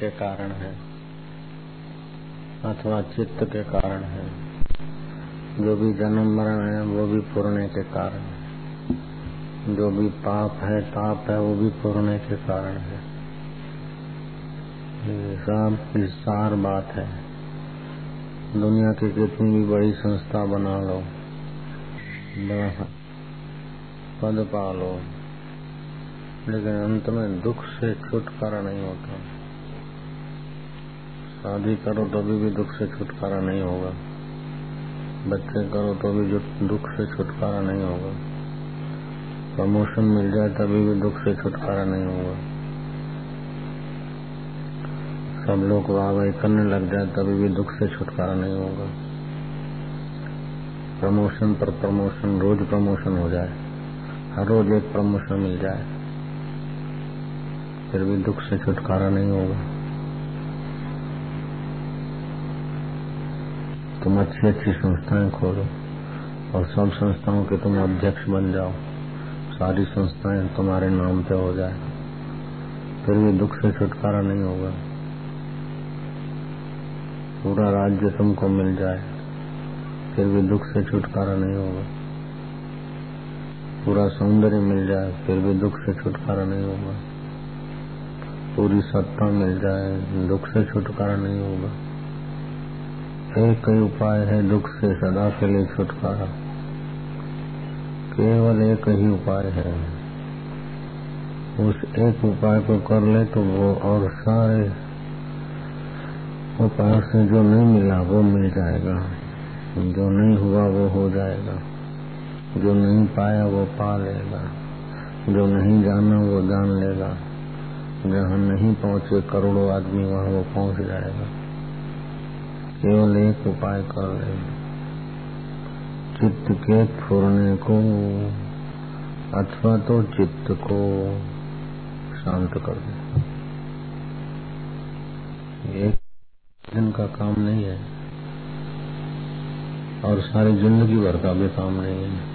के कारण है, अथवा चित्त के कारण है। जो भी जन्म मरण है, वो भी पुरने के कारण है। जो भी पाप है ताप है, वो भी पुरने के कारण है। सब विस्तार बात है। दुनिया की कितनी भी बड़ी संस्था बना लो पद पा लो लेकिन अंत में दुख से छुटकारा नहीं होता। शादी करो तो भी, भी दुख से छुटकारा नहीं होगा। बच्चे करो तो भी दुख से छुटकारा नहीं होगा। प्रमोशन मिल जाए तभी भी दुख से छुटकारा नहीं होगा। सब लोग वाह करने लग जाए तभी भी दुख से छुटकारा नहीं होगा। प्रमोशन पर प्रमोशन रोज प्रमोशन हो जाए। हर रोज एक प्रमोशन मिल जाए। फिर भी दुख से छुटकारा नहीं होगा। तुम अच्छी अच्छी संस्थाएँ खोलो और सब संस्थाओं के तुम अध्यक्ष बन जाओ। सारी संस्थाएँ तुम्हारे नाम पे हो जाए। फिर भी दुख से छुटकारा नहीं होगा। पूरा राज्य तुमको मिल जाए। फिर भी दुख से छुटकारा नहीं होगा। पूरा सौंदर्य मिल जाए, फिर भी दुख से छुटकारा नहीं होगा। पूरी सत्ता मिल जाए, दुख से छुटकारा नहीं होगा। एक ही उपाय है दुख से सदा के लिए छुटकारा? केवल एक ही उपाय है। उस एक उपाय को कर ले तो वो और सारे उपाय से जो नहीं मिला वो मिल जाएगा। जो नहीं हुआ वो हो जाएगा। जो नहीं पाया वो पा लेगा। जो नहीं जाना वो जान लेगा। जहाँ नहीं पहुँचे करोड़ों आदमी वहाँ वो पहुँच जाएगा। केवल एक उपाय कर ले। चित्त के फुरने को अथवा तो चित्त को शांत कर दे। एक दिन का काम नहीं है और सारी ज़िंदगी भर का भी काम नहीं है।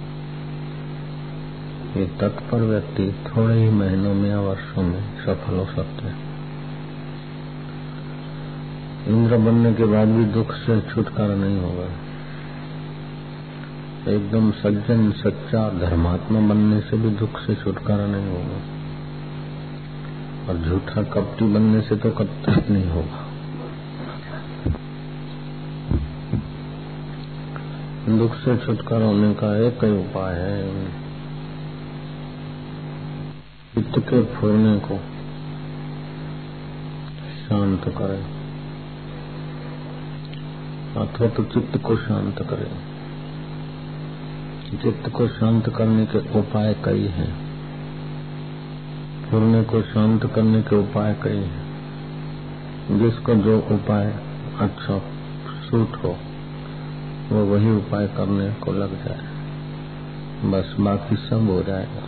ये तत्पर व्यक्ति थोड़े ही महीनों में या वर्षों में सफल हो सकते हैं। इंद्र बनने के बाद भी दुख से छुटकारा नहीं होगा। एकदम सज्जन, सच्चा धर्मात्मा बनने से भी दुख से छुटकारा नहीं होगा। और झूठा कपटी बनने से तो कब नहीं होगा। दुख से छुटकारा होने का एक ही उपाय है। चित्त के फूरने को शांत करें। अथवा तो चित्त को शांत करें। चित्त को शांत करने के उपाय कई हैं। फूलने को शांत करने के उपाय कई हैं। जिसको जो उपाय अच्छा सूट हो, वो वही उपाय करने को लग जाए। बस बाकी सब हो जाएगा।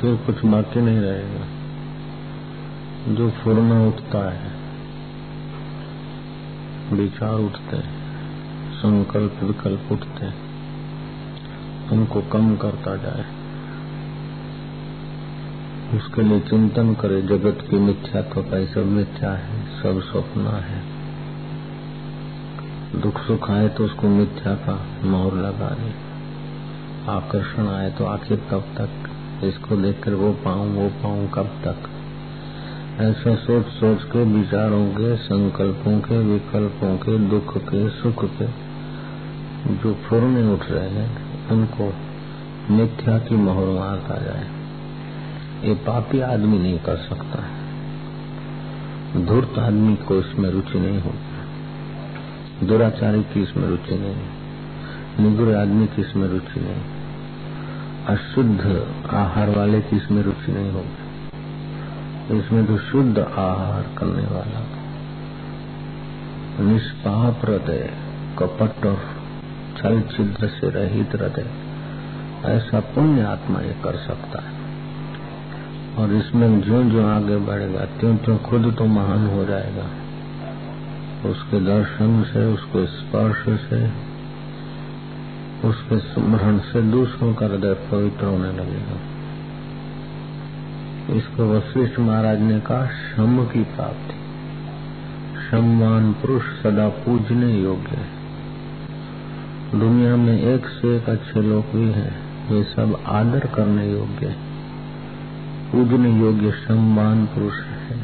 फिर कुछ बाकी नहीं रहेगा। जो फुरना उठता है, विचार उठते हैं, संकल्प विकल्प उठते हैं, उनको कम करता जाए। उसके लिए चिंतन करे, जगत की मिथ्या तो कई सब मिथ्या है, सब सपना है। दुख सुख आए तो उसको मिथ्या का मोहर लगा दे। आकर्षण आए तो आखिर कब तक? इसको देखकर वो पाऊँ वो पाऊँ कब तक? ऐसा सोच सोच के, विचारों के, संकल्पों के, विकल्पों के, दुख के, सुख के, जो फुरने उठ रहे हैं, उनको मिथ्या की मोहर मारता जाए। ये पापी आदमी नहीं कर सकता। है धूर्त आदमी को इसमें रुचि नहीं होती। दुराचारी की इसमें रुचि नहीं। निगुर आदमी की इसमें रुचि नहीं। अशुद्ध आहार वाले की इसमें रुचि नहीं होगी इसमें तो शुद्ध आहार करने वाला निष्पाप हृदय, कपट और छल छिद्र से रहित हृदय, ऐसा पुण्य आत्मा ये कर सकता है। और इसमें जो जो आगे बढ़ेगा त्यों त्यों खुद तो महान हो जाएगा। उसके दर्शन से, उसके स्पर्श से, उसके स्मरण से दूसरों का हृदय पवित्र होने लगेगा। इसको वशिष्ठ महाराज ने कहा, शम की प्राप्ति। सम्मान पुरुष सदा पूजने योग्य है। दुनिया में एक से एक अच्छे लोग भी हैं, वे सब आदर करने योग्य है। पूजने योग्य सम्मान पुरुष है।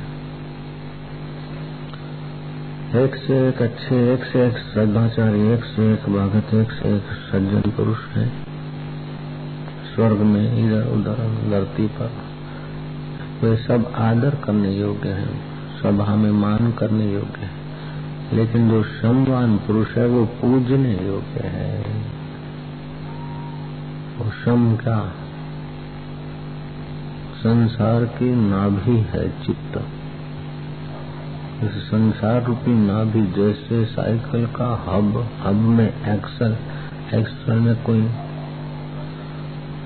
एक से एक अच्छे, एक से एक श्रद्धाचारी एक से एक भगत, एक से एक सज्जन पुरुष है। स्वर्ग में इधर उधर धरती पर वे सब आदर करने योग्य हैं सभा में मान करने योग्य है। लेकिन जो सम्मान पुरुष है, वो पूजने योग्य है। वो सम का संसार की नाभि है चित्त। इस संसार रूपी नाभि जैसे साइकिल का हब हब में एक्सल एक्सल में कोई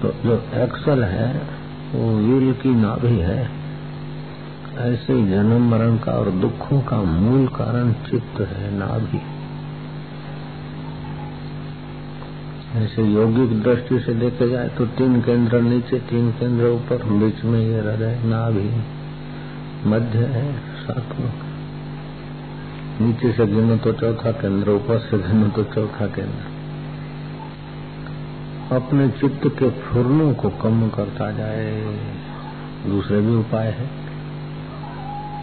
तो जो एक्सल है वो वीर की नाभि है। ऐसे जन्म मरण का और दुखों का मूल कारण चित्त है, नाभि। ऐसे यौगिक दृष्टि से देखे जाए तो तीन केंद्र नीचे, तीन केंद्र ऊपर, बीच में ये हृदय, नाभि। मध्य है सातवा नीचे से गिनो तो चौथा केंद्र, ऊपर से गिनो तो चौथा केंद्र। अपने चित्त के फुरनों को कम करता जाए। दूसरे भी उपाय है।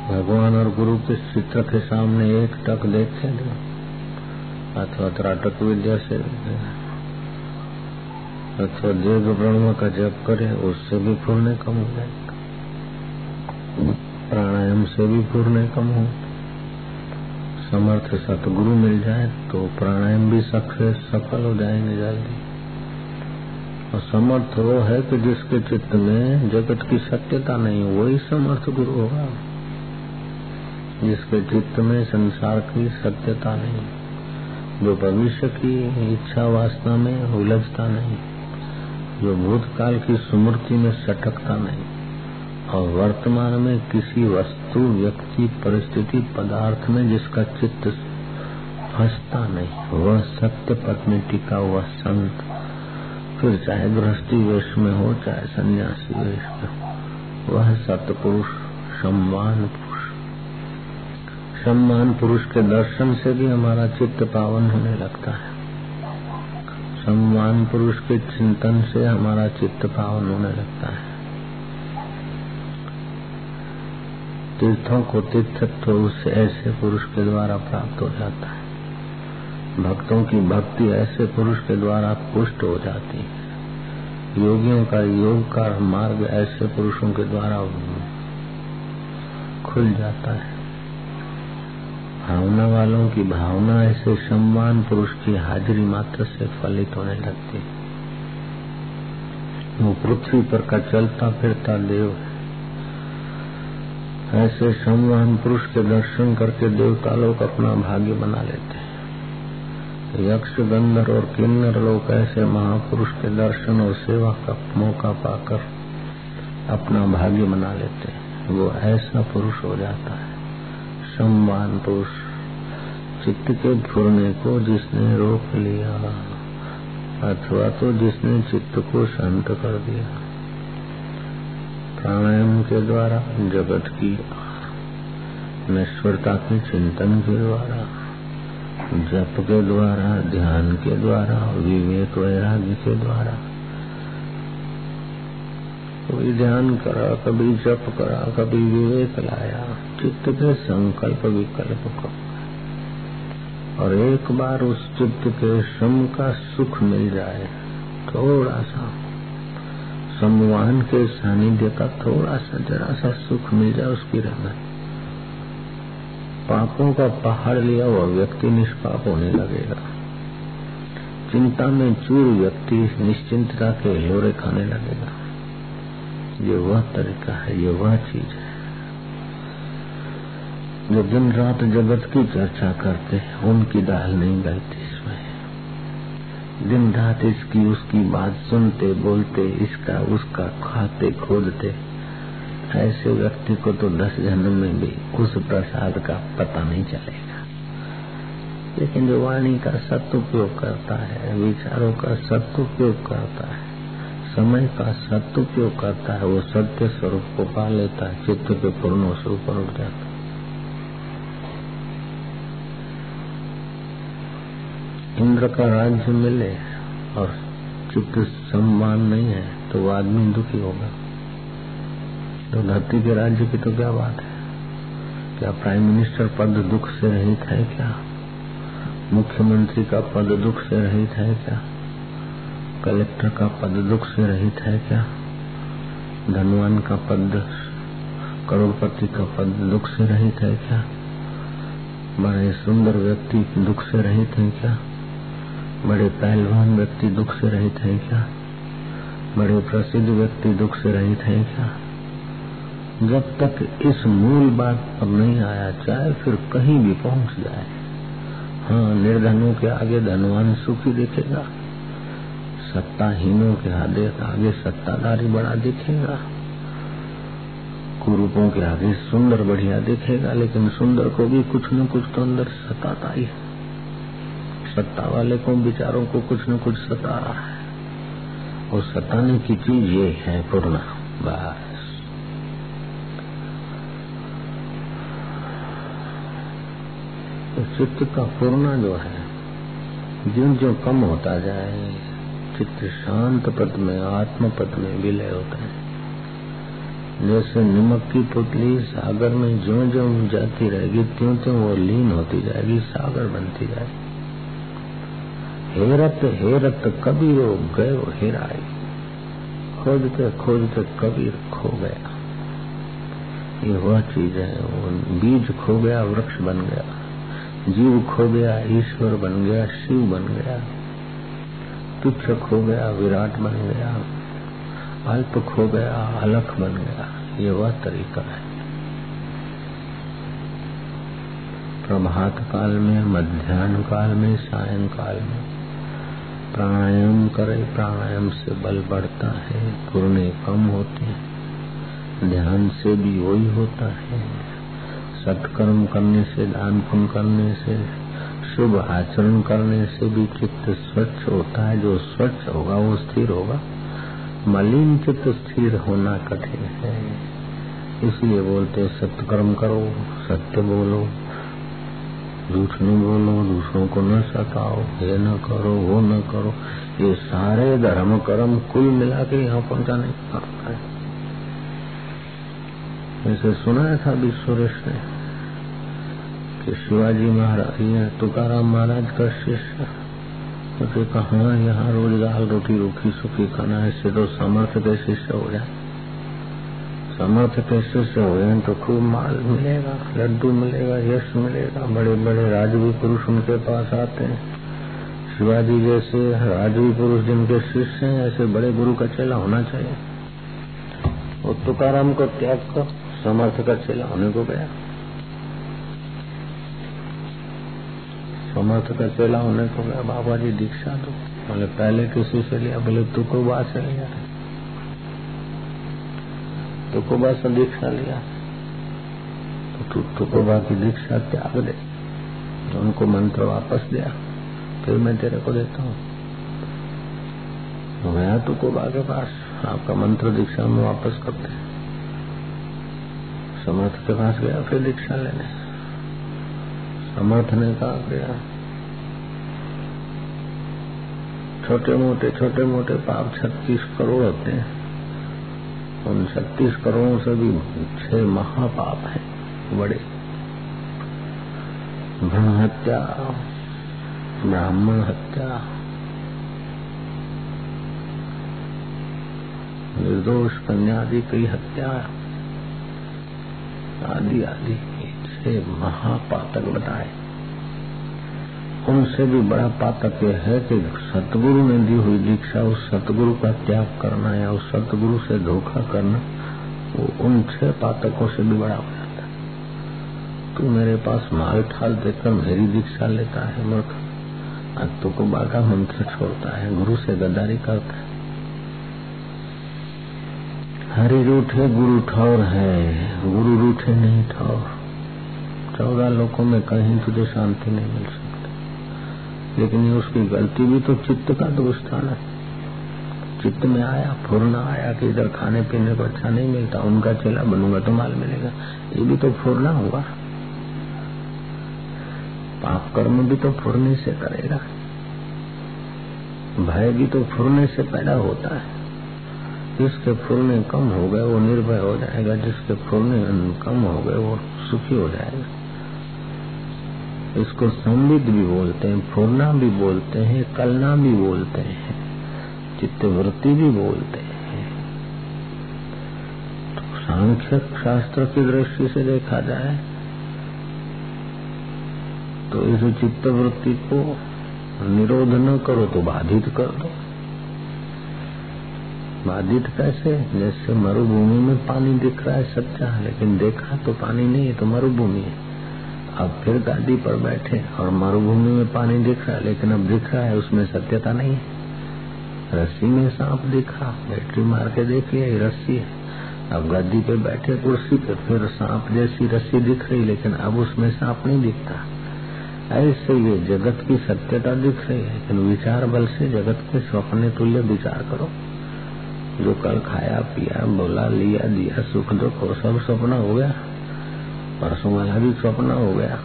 भगवान और गुरु के चित्र के सामने एक टक देखे अथवा त्राटक विद्या से। अथवा दीर्घ ब्रह्म का जप करे, उससे भी फूरने कम हो जाएगा प्राणायाम से भी फूरने कम हो। समर्थ सतगुरु मिल जाए तो प्राणायाम भी सक्सेस सफल हो जाएँगे जल्दी। और समर्थ वो है कि जिसके चित्त में जगत की सत्यता नहीं वही समर्थ गुरु होगा। जिसके चित्त में संसार की सत्यता नहीं, जो भविष्य की इच्छा वासना में उलझता नहीं, जो भूतकाल की स्मृति में सटकता नहीं, और वर्तमान में किसी वस्तु, व्यक्ति, परिस्थिति, पदार्थ में जिसका चित्त फंसता नहीं, वह सत्य पद में टिका हुआ संत फिर चाहे गृहस्थी वेश में हो, चाहे सन्यासी वेश में हो, वह सतपुरुष, सम्मान पुरुष। सम्मान पुरुष के दर्शन से भी हमारा चित्त पावन होने लगता है। सम्मान पुरुष के चिंतन से हमारा चित्त पावन होने लगता है। तीर्थों को तीर्थत्व उस ऐसे पुरुष के द्वारा प्राप्त हो जाता है। भक्तों की भक्ति ऐसे पुरुष के द्वारा पुष्ट हो जाती है। योगियों का योग का मार्ग ऐसे पुरुषों के द्वारा खुल जाता है। भावना वालों की भावना ऐसे सम्मान पुरुष की हाजिरी मात्र से फलित होने लगती है। वो पृथ्वी पर का चलता फिरता देव है। ऐसे सम्मान पुरुष के दर्शन करके देवता लोग अपना भाग्य बना लेते हैं। यक्ष गंधर और किन्नर लोग ऐसे महापुरुष के दर्शन और सेवा का मौका पाकर अपना भाग्य बना लेते हैं। वो ऐसा पुरुष हो जाता है। सम्मान पुरुष चित्त के फुरने को जिसने रोक लिया अथवा तो जिसने चित्त को शांत कर दिया। प्राणायाम के द्वारा, जगत की नश्वरता के चिंतन के द्वारा जप के द्वारा, ध्यान के द्वारा, विवेक वैराग्य के द्वारा। कभी ध्यान करा, कभी जप करा, कभी विवेक लाया, चित्त के संकल्प विकल्प को। और एक बार उस चित्त के श्रम का सुख मिल जाए थोड़ा सा सम्मान के सानिध्य का थोड़ा सा जरा सा सुख मिल जाए, उसकी रहमत पापों का पहाड़ लिया हुआ व्यक्ति निष्पाप होने लगेगा। चिंता में चूर व्यक्ति निश्चिंतता के लोरे खाने लगेगा। ये वह तरीका है, ये वह चीज़ है। जो दिन रात जगत की चर्चा करते हैं, उनकी दाल नहीं गलती इसमें। दिन रात इसकी उसकी बात सुनते, बोलते, इसका, उसका, खाते, खोदते। ऐसे व्यक्ति को तो दस जन्म में भी उस प्रसाद का पता नहीं चलेगा। लेकिन जो वाणी का सदुपयोग करता है, विचारों का सदुपयोग करता है, समय का सदुपयोग करता है, वो सत्य स्वरूप को पा लेता है, चित्त के पूर्ण स्वरूप पर उठ जाता इंद्र का राज्य मिले और चित्त सम्मान नहीं है तो वो आदमी दुखी होगा। तो धरती के राज्य की तो क्या बात है? क्या प्राइम मिनिस्टर पद दुख से रहित है क्या? मुख्यमंत्री का पद दुख से रहित है क्या? कलेक्टर का पद दुख से रहित है क्या? धनवान का पद, करोड़पति का पद दुख से रहित है क्या? बड़े सुंदर व्यक्ति दुख से रहित है क्या? बड़े पहलवान व्यक्ति दुख से रहित है क्या? बड़े प्रसिद्ध व्यक्ति दुख से रहित है क्या? जब तक इस मूल बात पर नहीं आया चाहे फिर कहीं भी पहुँच जाए। हाँ निर्धनों के आगे धनवान सुखी दिखेगा। सत्ताहीनों के आगे आगे सत्ताधारी बड़ा दिखेगा। कुरूपों के आगे सुंदर बढ़िया दिखेगा, लेकिन सुंदर को भी कुछ न कुछ तो अंदर सताता ही सत्ता वाले को विचारों को कुछ न कुछ सता रहा है। और सताने की चीज़ ये है पूर्णा। बस तो चित्त का पूर्णा जो है जिन जो कम होता जाए, चित्त शांत पद में, आत्म पद में विलय होता है। जैसे नमक की पुतली सागर में जो जो जाती रहेगी त्यों त्यों वो लीन होती जाएगी, सागर बनती जाएगी। हेरत हेरत कबीर गयो हेराई। खोजते खोजते कबीर खो गया। ये वह चीज़ है, वो बीज खो गया, वृक्ष बन गया। जीव खो गया, ईश्वर बन गया, शिव बन गया तुच्छ खो गया, विराट बन गया, अल्प खो गया, अलख बन गया, ये वह तरीका है। प्रभात काल में मध्यान्ह काल में, सायं काल में, प्राणायाम करे, प्राणायाम से बल बढ़ता है, पुरने कम होते हैं, ध्यान से भी वही होता है। सत्कर्म करने से, दान पुण्य करने से, शुभ आचरण करने से भी चित्त स्वच्छ होता है। जो स्वच्छ होगा, वो स्थिर होगा। मलिन चित्त स्थिर होना कठिन है। इसलिए बोलते सत्कर्म करो, सत्य बोलो झूठ नहीं बोलो दूसरों को न सताओ ये न करो, वो न करो। ये सारे धर्म कर्म कुल मिला के यहाँ पहुँचाने का ऐसे सुनाया था विश्वरेश ने कि शिवाजी महाराज ये तुकाराम महाराज का शिष्य। तो कहा यहाँ रोज दाल रोटी रूखी सुखी खाना ऐसे तो सामर्थ्य के शिष्य हो जाए। समर्थ कैसे से हो जाए तो खूब माल मिलेगा, लड्डू मिलेगा, यश मिलेगा बड़े बड़े राजवी पुरुष उनके पास आते हैं। शिवाजी जैसे राजवी पुरुष जिनके शिष्य हैं, ऐसे बड़े गुरु का चेला होना चाहिए। वो तुकाराम को त्याग कर समर्थ का चेला होने को गया। समर्थ का चेला होने को गया। बाबा जी दीक्षा दो। बोले, पहले किसी से लिया। बोले, तू को बात से लिया। तुकोबा से दीक्षा लिया। तो तुकोबा की दीक्षा त्याग दे। तो उनको मंत्र वापस दिया। फिर मैं तेरे को देता हूँ। तो गया तुकोबा के पास। आपका मंत्र दीक्षा में वापस करते समर्थ के पास गया, फिर दीक्षा लेने। समर्थ ने कहा, गया। छोटे मोटे छोटे मोटे पाप छत्तीस करोड़ होते हैं। उन छत्तीस करोड़ों से भी छह महापाप हैं, बड़े। भ्रण हत्या, ब्राह्मण हत्या, निर्दोष कन्या आदि की हत्या। आदि आदि छह महापातक बताए। उनसे भी बड़ा पातक यह है कि सतगुरु ने दी हुई दीक्षा, उस सतगुरु का त्याग करना या उस सतगुरु से धोखा करना, वो उन छह पातकों से भी बड़ा हो जाता है। तू मेरे पास माल ठाल देकर मेरी दीक्षा लेता है मूर्ख। आज तो को बागा मंत्र छोड़ता है, गुरु से गद्दारी करता है। हरि रूठे गुरु ठौर है, गुरु रूठे नहीं ठौर। चौदह लोगों में कहीं तुझे शांति नहीं मिल सकती। लेकिन ये उसकी गलती भी तो चित्त का दोष था ना चित्त में आया, फुरना आया कि इधर खाने पीने को अच्छा नहीं मिलता, उनका चेला बनूँगा तो माल मिलेगा। ये भी तो फुरना हुआ। पाप कर्म भी तो फुरने से करेगा। भय भी तो फुरने से पैदा होता है। जिसके फुरने कम हो गए वो निर्भय हो जाएगा। जिसके फुरने कम हो गए वो सुखी हो जाएगा। इसको संविद भी बोलते हैं, फूलना भी बोलते हैं, कलना भी बोलते हैं, चित्तवृत्ति भी बोलते हैं। तो शास्त्र की दृष्टि से देखा जाए तो इस चित्तवृत्ति को निरोध न करो तो बाधित कर दो। बाधित कैसे जैसे मरुभूमि में पानी दिख रहा है सच्चा लेकिन देखा तो पानी नहीं है तो मरुभूमि है। अब फिर गाड़ी पर बैठे और मरुभूमि में पानी दिख रहा है, लेकिन अब दिख रहा है, उसमें सत्यता नहीं है। रस्सी में सांप दिखा, बैटरी मार के देख लिया रस्सी है। अब गद्दी पे बैठे कुर्सी पे, फिर सांप जैसी रस्सी दिख रही, लेकिन अब उसमें सांप नहीं दिखता। ऐसे ये जगत की सत्यता दिख रही है, लेकिन विचार बल से जगत के स्वप्न तुल्य विचार करो। जो कल खाया, पिया, बोला, लिया, दिया, सुख दुख वो सब स्वप्न हो गया। परसों वाला भी स्वप्न हो गया।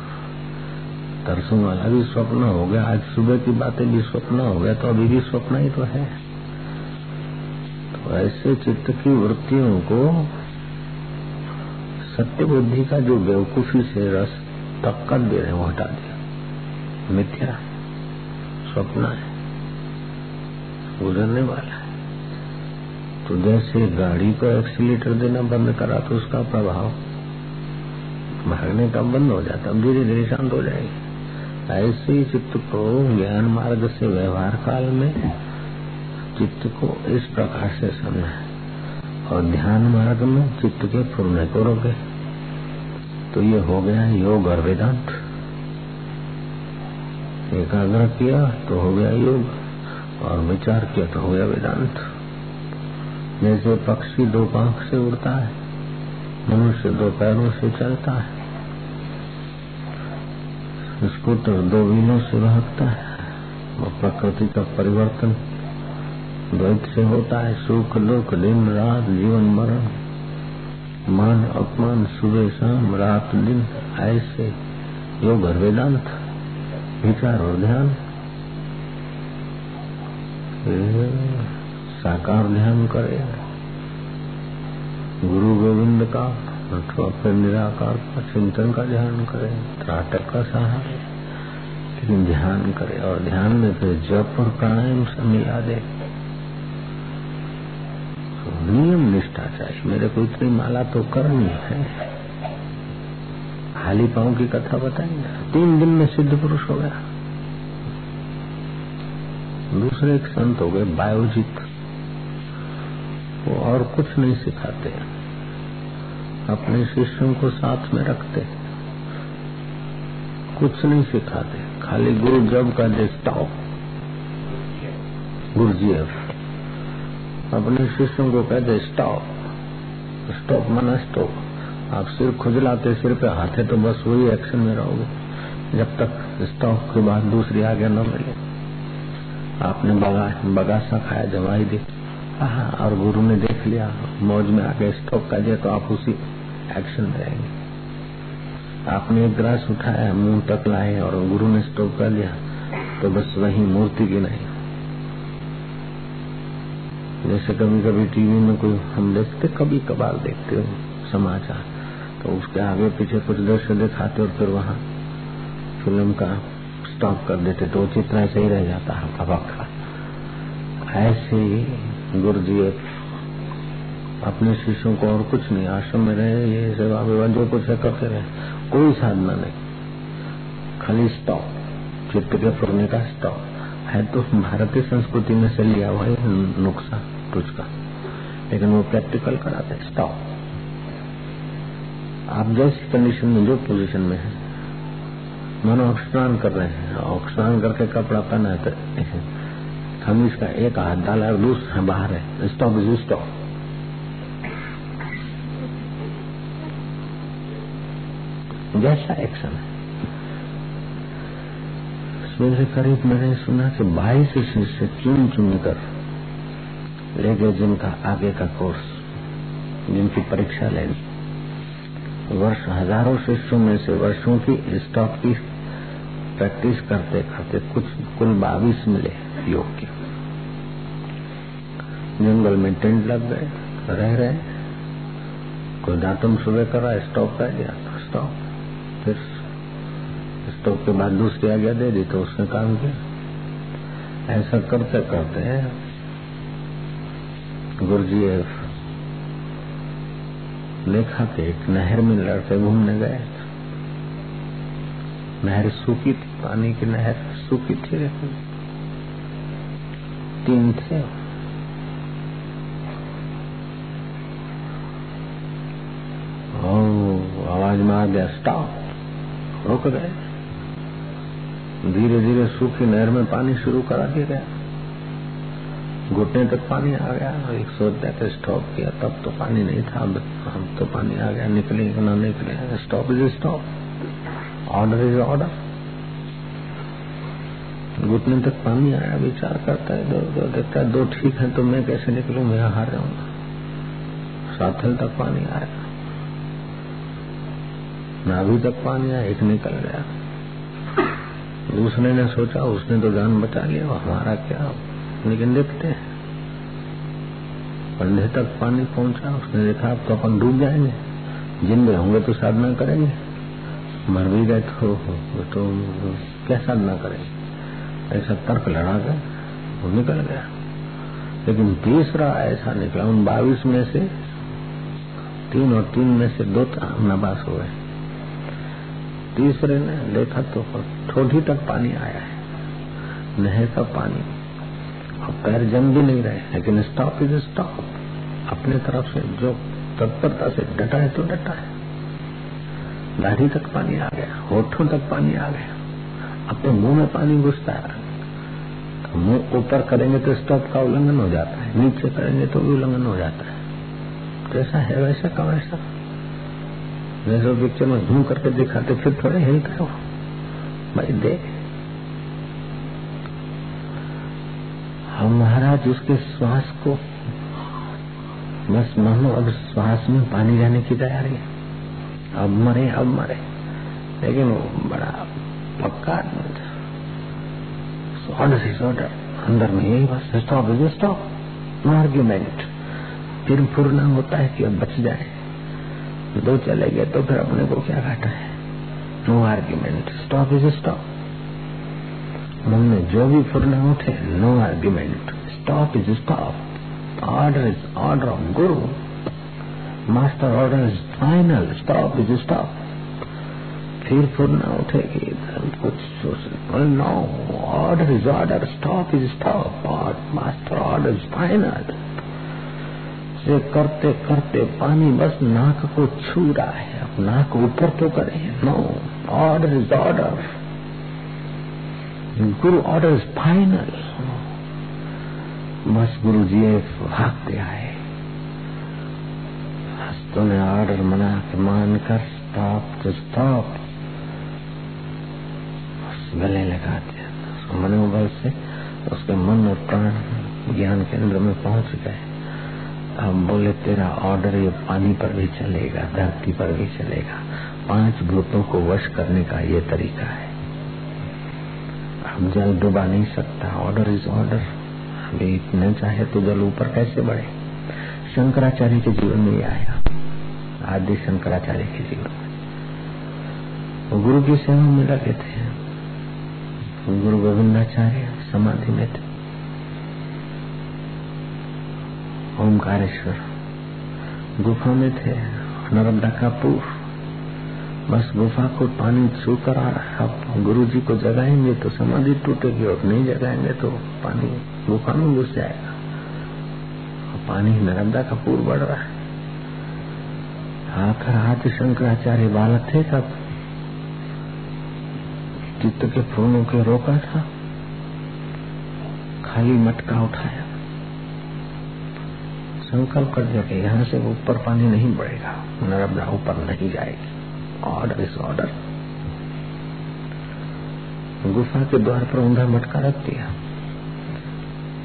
तरसों वाला भी स्वप्न हो गया। आज सुबह की बातें भी स्वप्न हो गया तो अभी भी स्वप्न ही तो है। तो ऐसे चित्त की वृत्तियों को सत्य बुद्धि का जो बेवकूफ़ी से रस तक्कर दे रहे वो हटा दिया। मिथ्या। स्वप्न है। गुजरने वाला है। तो जैसे गाड़ी को एक्सीटर देना बंद करा तो उसका प्रभाव भागने का बंद हो जाता धीरे धीरे शांत हो जाएगी। ऐसे ही चित्त को ज्ञान मार्ग से व्यवहार काल में चित्त को इस प्रकार से समझा और ध्यान मार्ग में चित्त के फुरने को रोके। तो ये हो गया योग और वेदांत। एकाग्र किया तो हो गया योग और विचार किया तो हो गया वेदांत। जैसे पक्षी दो पंख से उड़ता है, मनुष्य दो पैरों से चलता है। स्कूटर दो व्हीलों से भागता है। और प्रकृति का परिवर्तन द्वैत से होता है। सुख, दुख, दिन, रात, जीवन, मरण, मान, अपमान, सुबह, शाम, रात, दिन, ऐसे योग और वेदांत विचार और ध्यान। साकार ध्यान करे। गुरु गोविंद का अथवा फिर निराकार का चिंतन का ध्यान करे, त्राटक का सहारा। लेकिन ध्यान करे और ध्यान में फिर जप और प्राणायाम से मिला दे। तो नियम निष्ठा चाहिए। मेरे को इतनी माला तो करनी है। हाली पाओ की कथा बताएँगे तीन दिन में सिद्ध पुरुष हो गया। दूसरे एक संत हो गए, बायोजित। वो और कुछ नहीं सिखाते। अपने शिष्यों को साथ में रखते। कुछ नहीं सिखाते। खाली गुरु जब का दे स्टॉप गुरु जी अब। अपने शिष्यों को कहते स्टॉप स्टॉप, मना स्टॉप। आप सिर खुजलाते, सिर पे हाथे तो बस वही एक्शन में रहोगे। जब तक स्टॉप के बाद दूसरी आगे न मिले। आपने बगा, बगासा खाया, जवाई दी। हाँ और गुरु ने देख लिया, मौज में आगे स्टॉप कर दिया तो आप उसी एक्शन में रहेंगे आपने एक ग्रास उठाया, मुँह तक लाए, और गुरु ने स्टॉप कर दिया तो बस वही मूर्ति की नहीं। जैसे कभी कभी टीवी में कोई, हम देखते कभी कभार देखते हो समाचार तो उसके आगे पीछे कुछ दृश्य दिखाते और फिर वहाँ फ़िल्म का स्टॉप कर देते तो चित्र ऐसे ही रह जाता है ऐसे ही गुरु जी अपने शिष्यों को और कुछ नहीं, आश्रम में रहे, ये सेवा विवाह जो कुछ है करते रहे। कोई साधना नहीं। खाली स्टॉप चित्त के फुरने का स्टॉप है तो भारतीय संस्कृति में से लिया हुआ है नुकसा तुझका लेकिन वो प्रैक्टिकल कराते स्टॉप आप जैसी कंडीशन में, जो पोजीशन में है, मानो स्नान कर रहे हैं। स्नान करके कपड़ा पहना है तो हम इसका एक हाथ डाला और दूसरा बाहर है। स्टॉप इज़ स्टॉप जैसा एक्शन है। मेरे करीब मैंने सुना कि बाईस शिष्य चुन चुन कर ले गए जिनका आगे का कोर्स जिनकी परीक्षा लेनी। वर्ष हज़ारों शिष्यों में से वर्षों की स्टॉक की प्रैक्टिस करते करते कुछ कुल बाईस मिले योग के जंगल में टेंट लग गए, रह रहे कोई दातुम सुबह करा स्टॉप कर गया स्टॉप फिर स्टॉप के बाद दूसरी आज्ञा दे दी तो उसने काम किया। ऐसा करते करते गुरु जी देखा कि एक नहर में लड़के घूमने गए। नहर सूखी थी, पानी की नहर सूखी थी। तीन थे। आवाज़ में आ गया स्टॉप रुक गए। धीरे धीरे सूखी नहर में पानी शुरू करा दिया गया। घुटने तक पानी आ गया। एक सोचते थे स्टॉप किया, तब तो पानी नहीं था, अब हम तो पानी आ गया, निकले ना निकले stop is stop order is order घुटने तक पानी आया, विचार करता है, दो दो देखता है, दो ठीक है तो मैं कैसे निकलू? मैं हार जाऊँगा। साथल तक पानी आया। नाभि तक पानी आया एक निकल गया दूसरे ने सोचा उसने तो जान बचा लिया हमारा क्या? लेकिन देखते हैं। कंधे तक पानी पहुँचा उसने देखा अब तो अपन डूब जाएँगे। जिंदे होंगे तो साधना करेंगे। मर भी गए तो, तो क्या साधना करेंगे? ऐसा तर्क लड़ा कर वो निकल गया। लेकिन तीसरा ऐसा निकला उन बाईस में से तीन और तीन में से दो नबास हुए तीसरे ने देखा तो ठोठी तक पानी आया है। नहर का पानी। और पैर जम भी नहीं रहे, लेकिन स्टॉप इज़ स्टॉप अपने तरफ़ से जो तत्परता से डटा है तो डटा है। दाढ़ी तक पानी आ गया, होठों तक पानी आ गया। अब तो मुँह में पानी घुसता है। तो मुँह ऊपर करेंगे तो स्टॉप का उल्लंघन हो जाता है, नीचे करेंगे तो भी उल्लंघन हो जाता है। जैसा है वैसा का वैसा। जैसे पिक्चर में घूम करके दिखाते फिर थोड़े हिलता है भाई देख। हम महाराज उसके श्वास को बस मानो, अब श्वास में पानी जाने की तैयारी है। अब मरे अब मरे। लेकिन वो बड़ा पक्का ऑर्डर अंदर में यही बस। Stop is stop no argument फिर फुरना होता है कि अब बच जाए। दो चले गए तो फिर अपने को क्या घाटा है? No argument stop is stop मन में जो भी फुरना उठे no argument stop is stop order is order of guru master order is final stop is stop फिर फुरना उठेगी कुछ no order is order stop is stop master order is final से करते करते पानी बस नाक को छू रहा है। अब नाक ऊपर तो करे no order is order guru order is final बस गुरु जी भागते आए। हस्तों ने ऑर्डर मना के मान कर स्टॉप टू स्टॉप गले लगा दिया। उसको मनोबल से, उसके मन और प्राण ज्ञान केंद्र में पहुँच गए। अब बोले, तेरा ऑर्डर ये पानी पर भी चलेगा, धरती पर भी चलेगा। पाँच भूतों को वश करने का ये तरीका है। हम जल डुबा नहीं सकता। ऑर्डर इज़ ऑर्डर अभी इतना चाहे तो जल ऊपर कैसे बढ़े? शंकराचार्य के जीवन में आया। आदि शंकराचार्य के जीवन में। गुरु की सेवा में लगे थे। गुरु गोविंदाचार्य समाधि में थे। ओमकारेश्वर गुफा में थे, नर्मदा का पूर्व बस गुफा को पानी छू कर आ रहा। है गुरु जी को जगाएँगे तो समाधि टूटेगी और नहीं जगाएँगे तो पानी, गुफा में घुस जाएगा। पानी नर्मदा का पूर बढ़ रहा है। आकर हाथ शंकराचार्य बालक थे तब। चित्त के फूलों के रोका था। खाली मटका उठाया। संकल्प कर दिया कि यहाँ से ऊपर पानी नहीं बढ़ेगा, नर्मदा ऊपर नहीं जाएगी। ऑर्डर इज़ ऑर्डर गुफा के द्वार पर ऊंधा मटका रख दिया।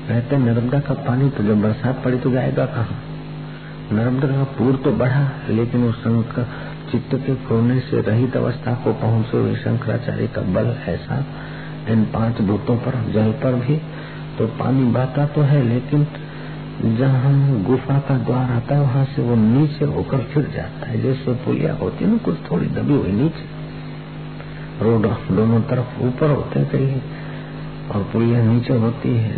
कहते, नर्मदा का पानी तो जब बरसात पड़ी तो जाएगा कहाँ? नर्मदा का पूर तो बढ़ा, लेकिन उस चित्त के खोने से रहित अवस्था को पहुँचे हुए शंकराचार्य का बल ऐसा, इन पाँच भूतों पर, जल पर भी तो पानी बहता तो है, लेकिन जहाँ गुफा का द्वार आता है, वहाँ से वो नीचे होकर फिर जाता है। जैसे पुलिया होती है ना, कुछ थोड़ी दबी हुई नीचे। रोड दोनों तरफ़ ऊपर होते कहीं, और पुलिया नीचे होती है।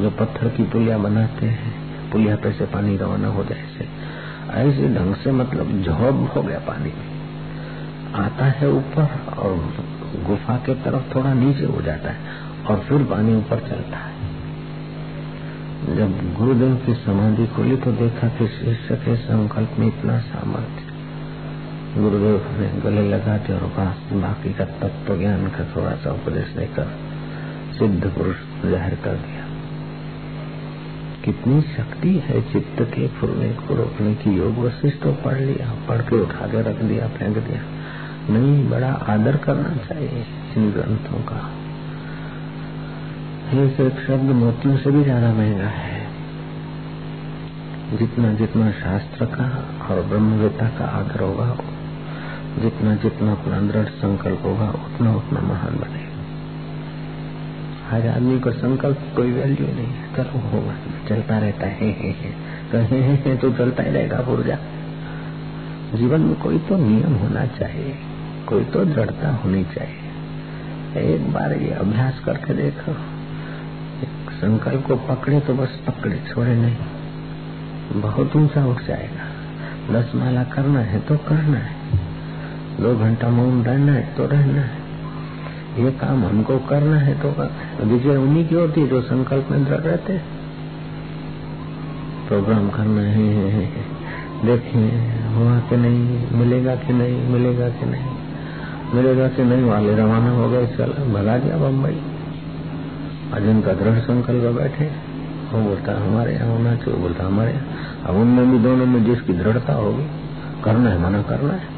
जो पत्थर की पुलिया बनाते हैं, पुलिया पे से पानी रवाना हो जाए ऐसे। ऐसे ढंग से मतलब झोब हो गया पानी आता है ऊपर और गुफा के तरफ़ थोड़ा नीचे हो जाता है, और फिर पानी ऊपर चलता है। जब गुरुदेव की समाधि खोली तो देखा कि शिष्य के संकल्प में इतना सामर्थ्य। गुरुदेव ने गले लगा दिया और बाकी का तत्व ज्ञान का थोड़ा सा उपदेश देकर सिद्ध पुरुष ज़ाहिर कर दिया। कितनी शक्ति है चित्त के फुरने को रोकने की। योग वशिष्ठ तो पढ़ लिया, पढ़ के उठा के रख दिया, फेंक दिया। नहीं, बड़ा आदर करना चाहिए इन ग्रंथों का। एक एक शब्द मोतियों से भी ज़्यादा महँगा है। जितना जितना शास्त्र का और ब्रह्मवेता का आदर होगा, जितना जितना अपना दृढ़ संकल्प होगा, उतना उतना महान बनेगा। हर आदमी को संकल्प कोई वैल्यू नहीं करो, होगा, चलता रहता है। कहे है तो चलता ही रहेगा पुर्जा जीवन में कोई तो नियम होना चाहिए, कोई तो दृढ़ता होनी चाहिए। एक बार ये अभ्यास करके देखो। संकल्प को पकड़े तो बस पकड़े, छोड़े नहीं। बहुत ऊँचा उठ जाएगा। दस माला करना है तो करना है। दो घंटा मौन रहना है तो रहना है। ये काम हमको करना है तो विजय उन्हीं की होती है जो संकल्प में दृढ़ रहते। प्रोग्राम करना है। देखिए, हुआ कि नहीं, मिलेगा कि नहीं, मिलेगा कि नहीं। मिलेगा कि नहीं, वाले रवाना हो गए, चल, भगा दिया बम्बई। आज उनका दृढ़ संकल्प बैठे। वो बोलता है हमारे यहाँ होना चाहिए बोलता, हमारे यहाँ। अब उनमें भी दोनों में जिसकी दृढ़ता होगी करना है, मना करना है।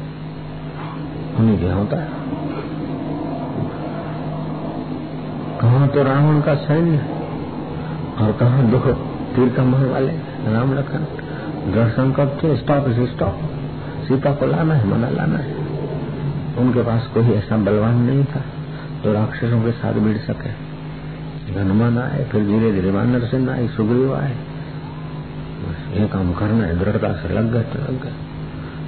उन्हीं के होता है। कहा तो रावण का सैन्य और कहा दुख तीर कमर वाले, राम लखन। दृढ़ संकल्प थे स्टॉप स्टॉप सीता को लाना है, मना लाना है। उनके पास कोई ऐसा बलवान नहीं था जो तो राक्षसों के साथ भिड़ सके। हनुमान आए, फिर धीरे धीरे वानर सिंह आए सुग्रीव आए। बस ये काम करना है, दृढ़ता से लग गए तो लग गए।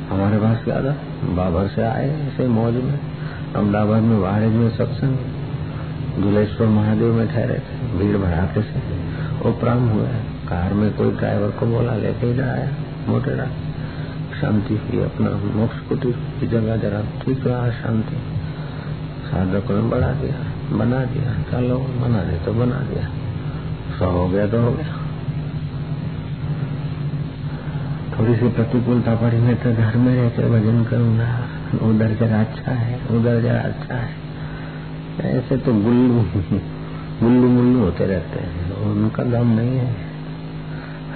हमारे पास क्या था? बाबर से आए ऐसे मौज में। अहमदाबाद में वारिज में सत्संग। दुलेश्वर महादेव में ठहरे थे, भीड़ भड़ाके से। उपराम हुए। कार में कोई ड्राइवर को बोला लेके इधर आया मोटेरा शांति हुई, अपना मोक्ष कुटी की जगह जरा। ठीक रहा, शांति। साधक ने बढ़ा दिया। बना दिया चलो बना दे तो बना दिया। सौ हो गया तो हो गया। थोड़ी सी प्रतिकूलता पड़ी, मैं तो घर में रहकर भजन करूँगा। उधर जरा अच्छा है, उधर जरा अच्छा है। ऐसे तो गुल्लू गुल्लू मुल्लू होते रहते हैं। उनका दम नहीं है।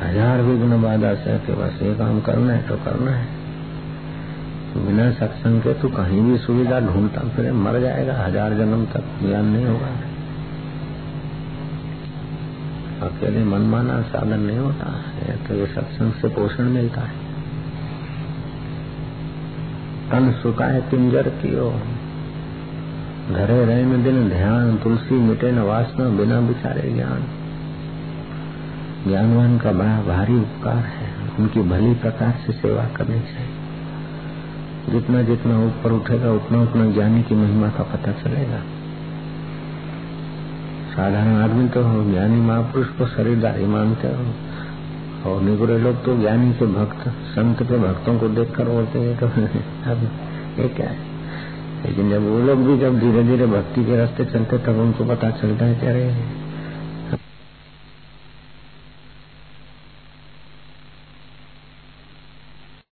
हज़ार विघ्न बाधा से बस ये काम करना है तो करना है। बिना सत्संग के तो कहीं भी सुविधा ढूंढता, फिर मर जाएगा, हज़ार जन्म तक ज्ञान नहीं होगा। अकेले मनमाना साधन नहीं होता, है तो सत्संग से पोषण मिलता है। तन सुखाए पिंजर की ओर। घरे रहे में दिन ध्यान, तुलसी मिटे न वासना बिना बिचारे ज्ञान। ज्ञानवान का बड़ा भारी उपकार है, उनकी भली प्रकार से सेवा करनी चाहिए। जितना जितना ऊपर उठेगा, उतना उतना ज्ञानी की महिमा का पता चलेगा। साधारण आदमी तो हो, ज्ञानी महापुरुष को शरीरदारी मानते हो। और निगुरे लोग तो ज्ञानी के भक्त, संत के भक्तों को देखकर बोलते हैं तो अब ये क्या है? लेकिन जब वो लोग भी जब धीरे धीरे भक्ति के रास्ते चलते, तब उनको पता चलता है कि अरे